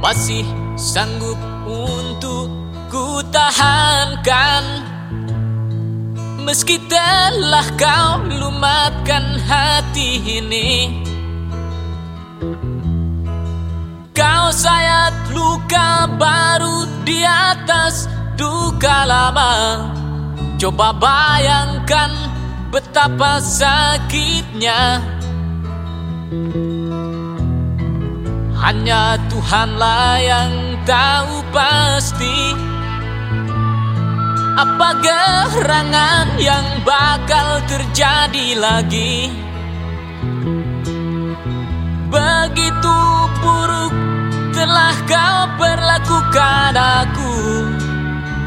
masih sanggup untuk ku tahankan. Meski telah kau lumatkan hati ini Kau sayat luka baru di atas duka lama. Coba bayangkan betapa sakitnya Hanya Tuhanlah yang tahu pasti Apa gerangan yang bakal terjadi lagi. Begitu buruk telah kau perlakukan aku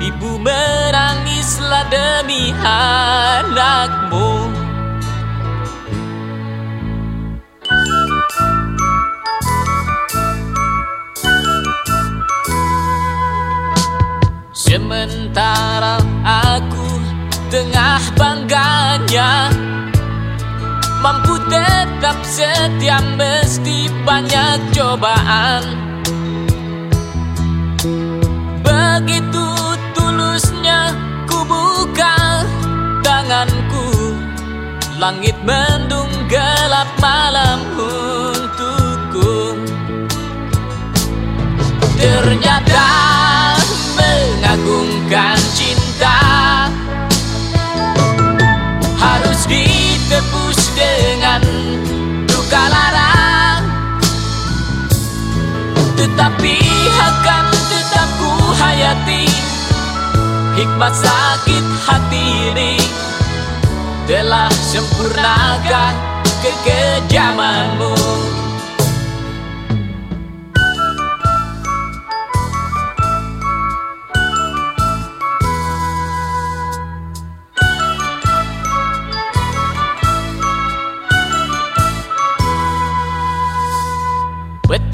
Ibu menangislah demi anakmu Sementara aku tengah bangganya Mampu tetap setia mesti banyak cobaan. Begitu tulusnya ku buka tanganku Langit mendung gelap malam Tetapi akan tetap ku hayati Hikmat sakit hati ini. Telah sempurnakah kekejamanmu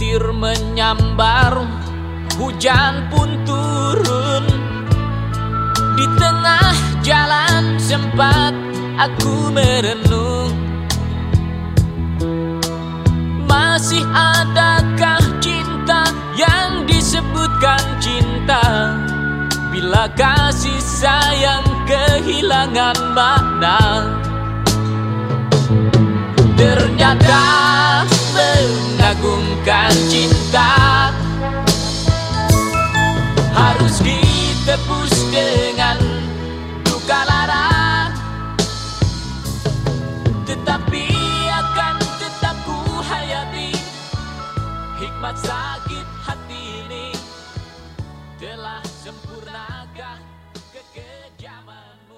Petir menyambar, hujan pun turun. Di tengah jalan sempat aku merenung. Masih adakah cinta yang disebutkan cinta? Bila kasih sayang kehilangan makna? Ternyata mengagungkan cinta. Harus ditebus dengan duka lara. Tetapi akan tetap ku hayati Hikmat sakit hati ini Telah sempurnakah kekejaman